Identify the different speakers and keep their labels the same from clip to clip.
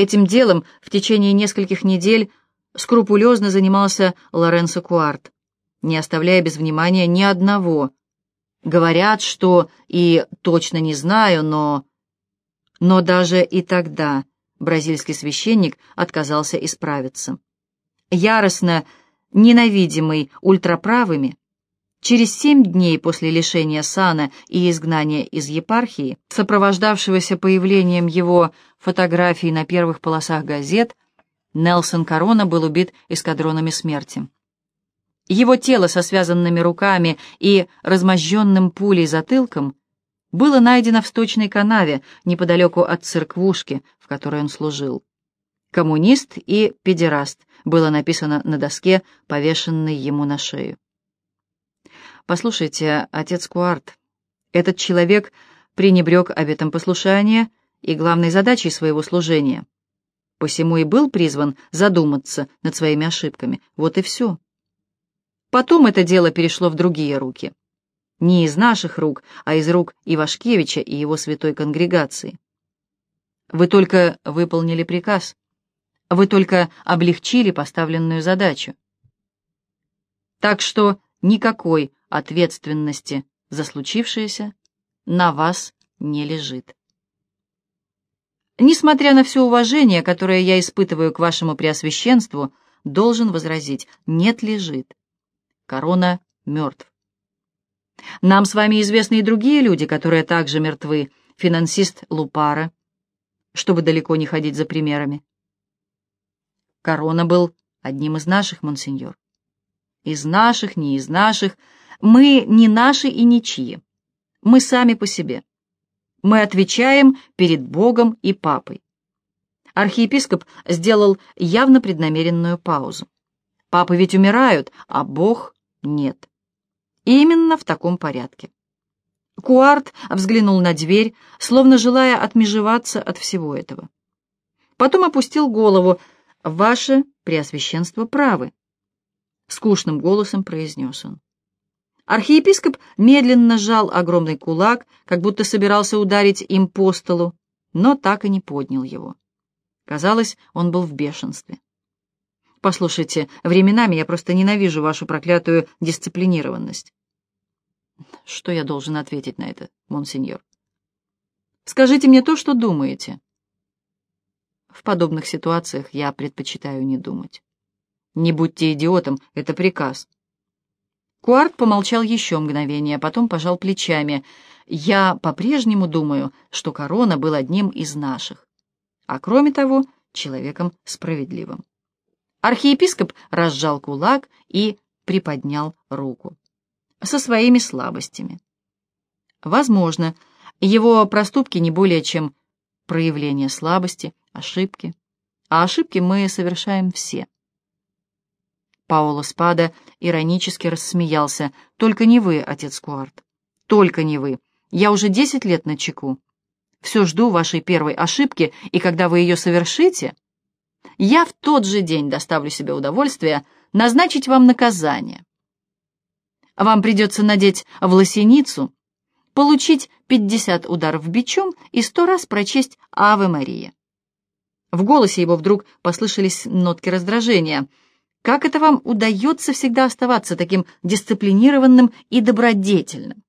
Speaker 1: Этим делом в течение нескольких недель скрупулезно занимался Лоренцо Куарт, не оставляя без внимания ни одного. Говорят, что, и точно не знаю, но... Но даже и тогда бразильский священник отказался исправиться. Яростно ненавидимый ультраправыми, через семь дней после лишения сана и изгнания из епархии, сопровождавшегося появлением его фотографий на первых полосах газет, Нелсон Корона был убит эскадронами смерти. Его тело со связанными руками и размозженным пулей затылком было найдено в сточной канаве неподалеку от церквушки, в которой он служил. «Коммунист и педераст» было написано на доске, повешенной ему на шею. «Послушайте, отец Куарт, этот человек пренебрег обетом послушания и главной задачей своего служения. Посему и был призван задуматься над своими ошибками. Вот и все. Потом это дело перешло в другие руки. Не из наших рук, а из рук Ивашкевича и его святой конгрегации. Вы только выполнили приказ. Вы только облегчили поставленную задачу. Так что никакой ответственности за случившееся на вас не лежит. Несмотря на все уважение, которое я испытываю к вашему преосвященству, должен возразить, нет лежит. Корона мертв. Нам с вами известны и другие люди, которые также мертвы. Финансист Лупара, чтобы далеко не ходить за примерами. Корона был одним из наших, монсеньор. Из наших, не из наших. Мы не наши и ничьи. Мы сами по себе. Мы отвечаем перед Богом и Папой. Архиепископ сделал явно преднамеренную паузу. Папы ведь умирают, а Бог нет. Именно в таком порядке. Куарт взглянул на дверь, словно желая отмежеваться от всего этого. Потом опустил голову. «Ваше Преосвященство правы», — скучным голосом произнес он. Архиепископ медленно сжал огромный кулак, как будто собирался ударить им по столу, но так и не поднял его. Казалось, он был в бешенстве. Послушайте, временами я просто ненавижу вашу проклятую дисциплинированность. Что я должен ответить на это, монсеньор? Скажите мне то, что думаете. В подобных ситуациях я предпочитаю не думать. Не будьте идиотом, это приказ. Куарт помолчал еще мгновение, а потом пожал плечами. Я по-прежнему думаю, что Корона был одним из наших, а кроме того, человеком справедливым. Архиепископ разжал кулак и приподнял руку. Со своими слабостями. Возможно, его проступки не более чем проявление слабости, ошибки. А ошибки мы совершаем все. Пауло Спада иронически рассмеялся. «Только не вы, отец Куарт. Только не вы. Я уже десять лет на чеку. Все жду вашей первой ошибки, и когда вы ее совершите, я в тот же день доставлю себе удовольствие назначить вам наказание. Вам придется надеть в получить пятьдесят ударов бичом и сто раз прочесть «Аве Мария». В голосе его вдруг послышались нотки раздражения. «Как это вам удается всегда оставаться таким дисциплинированным и добродетельным?»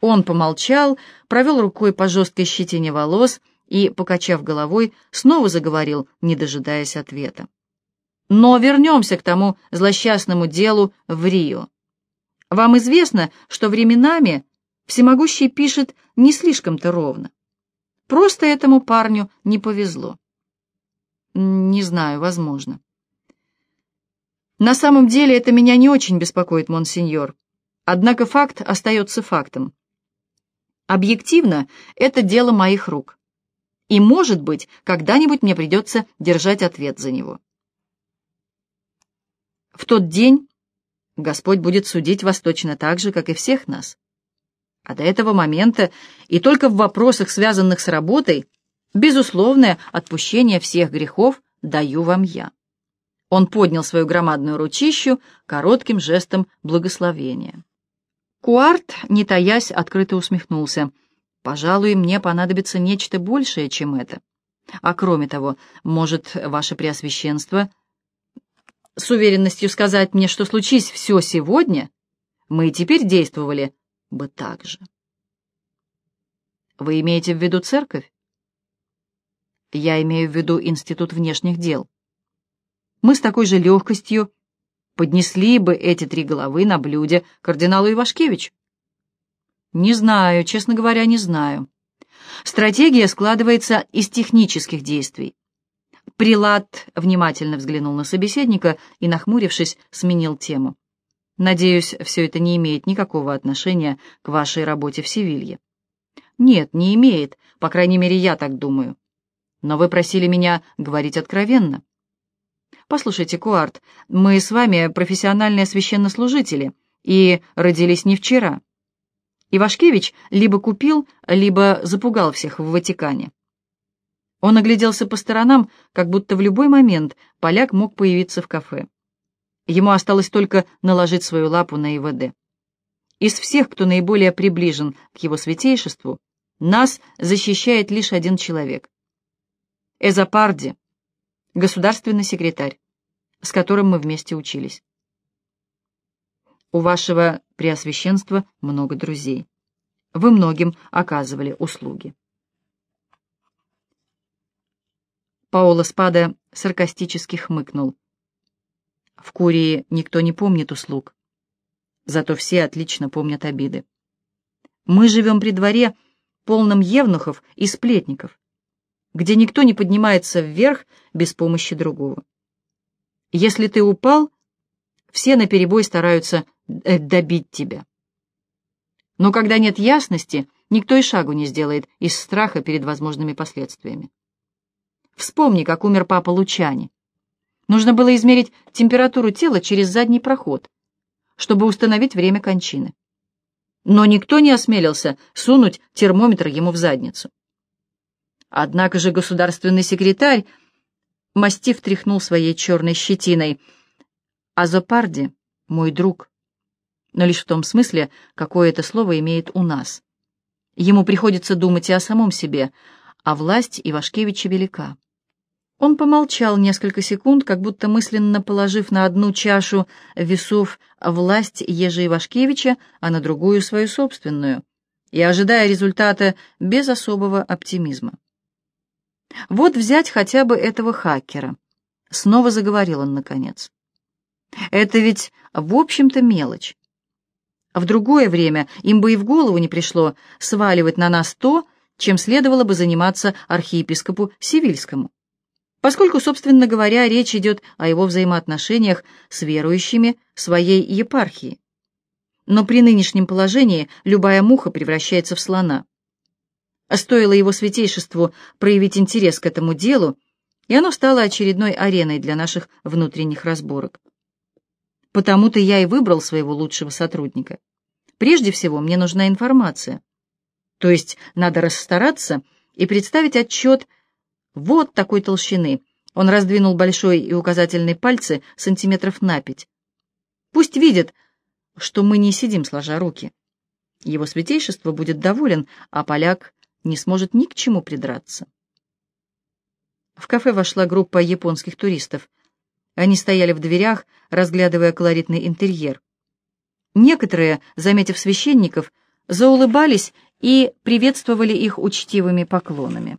Speaker 1: Он помолчал, провел рукой по жесткой щетине волос и, покачав головой, снова заговорил, не дожидаясь ответа. Но вернемся к тому злосчастному делу в Рио. Вам известно, что временами Всемогущий пишет не слишком-то ровно. Просто этому парню не повезло. Не знаю, возможно. На самом деле это меня не очень беспокоит, монсеньор. Однако факт остается фактом. Объективно, это дело моих рук и, может быть, когда-нибудь мне придется держать ответ за него. В тот день Господь будет судить вас точно так же, как и всех нас. А до этого момента и только в вопросах, связанных с работой, безусловное отпущение всех грехов даю вам я. Он поднял свою громадную ручищу коротким жестом благословения. Куарт, не таясь, открыто усмехнулся — Пожалуй, мне понадобится нечто большее, чем это. А кроме того, может, ваше преосвященство с уверенностью сказать мне, что случись все сегодня, мы и теперь действовали бы так же. Вы имеете в виду церковь? Я имею в виду Институт внешних дел. Мы с такой же легкостью поднесли бы эти три головы на блюде кардиналу Ивашкевичу. Не знаю, честно говоря, не знаю. Стратегия складывается из технических действий. Прилад внимательно взглянул на собеседника и, нахмурившись, сменил тему. «Надеюсь, все это не имеет никакого отношения к вашей работе в Севилье». «Нет, не имеет, по крайней мере, я так думаю. Но вы просили меня говорить откровенно». «Послушайте, Куарт, мы с вами профессиональные священнослужители и родились не вчера. Ивашкевич либо купил, либо запугал всех в Ватикане. Он огляделся по сторонам, как будто в любой момент поляк мог появиться в кафе. Ему осталось только наложить свою лапу на ИВД. Из всех, кто наиболее приближен к его святейшеству, нас защищает лишь один человек. Эзопарди, государственный секретарь, с которым мы вместе учились. У вашего преосвященства много друзей. Вы многим оказывали услуги. Паоло Спада саркастически хмыкнул. В Курии никто не помнит услуг. Зато все отлично помнят обиды. Мы живем при дворе, полном евнухов и сплетников, где никто не поднимается вверх без помощи другого. Если ты упал, все наперебой стараются Э, добить тебя. Но когда нет ясности, никто и шагу не сделает из страха перед возможными последствиями. Вспомни, как умер папа Лучани. Нужно было измерить температуру тела через задний проход, чтобы установить время кончины. Но никто не осмелился сунуть термометр ему в задницу. Однако же государственный секретарь, мастив тряхнул своей черной щетиной, Азопарди, мой друг, но лишь в том смысле, какое это слово имеет у нас. Ему приходится думать и о самом себе, а власть Ивашкевича велика. Он помолчал несколько секунд, как будто мысленно положив на одну чашу весов власть Ежи Ивашкевича, а на другую свою собственную, и ожидая результата без особого оптимизма. Вот взять хотя бы этого хакера. Снова заговорил он, наконец. Это ведь, в общем-то, мелочь. В другое время им бы и в голову не пришло сваливать на нас то, чем следовало бы заниматься архиепископу Сивильскому. Поскольку, собственно говоря, речь идет о его взаимоотношениях с верующими своей епархии. Но при нынешнем положении любая муха превращается в слона. Стоило его святейшеству проявить интерес к этому делу, и оно стало очередной ареной для наших внутренних разборок. Потому-то я и выбрал своего лучшего сотрудника. Прежде всего, мне нужна информация. То есть надо расстараться и представить отчет вот такой толщины. Он раздвинул большой и указательный пальцы сантиметров на пять. Пусть видит, что мы не сидим сложа руки. Его святейшество будет доволен, а поляк не сможет ни к чему придраться. В кафе вошла группа японских туристов. Они стояли в дверях, разглядывая колоритный интерьер. Некоторые, заметив священников, заулыбались и приветствовали их учтивыми поклонами.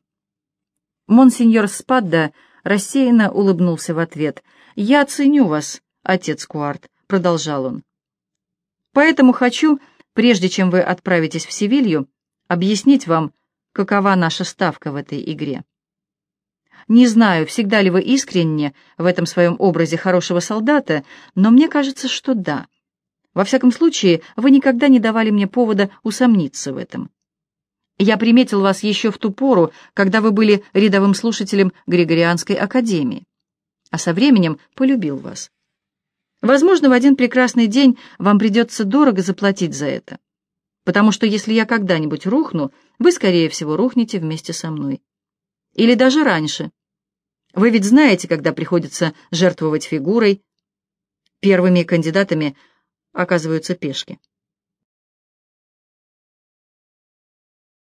Speaker 1: Монсеньор Спадда рассеянно улыбнулся в ответ. «Я ценю вас, отец Куарт», — продолжал он. «Поэтому хочу, прежде чем вы отправитесь в Севилью, объяснить вам, какова наша ставка в этой игре. Не знаю, всегда ли вы искренне в этом своем образе хорошего солдата, но мне кажется, что да. Во всяком случае, вы никогда не давали мне повода усомниться в этом. Я приметил вас еще в ту пору, когда вы были рядовым слушателем Григорианской академии, а со временем полюбил вас. Возможно, в один прекрасный день вам придется дорого заплатить за это, потому что если я когда-нибудь рухну, вы, скорее всего, рухнете вместе со мной. Или даже раньше. Вы ведь знаете, когда приходится жертвовать фигурой. Первыми кандидатами оказываются пешки.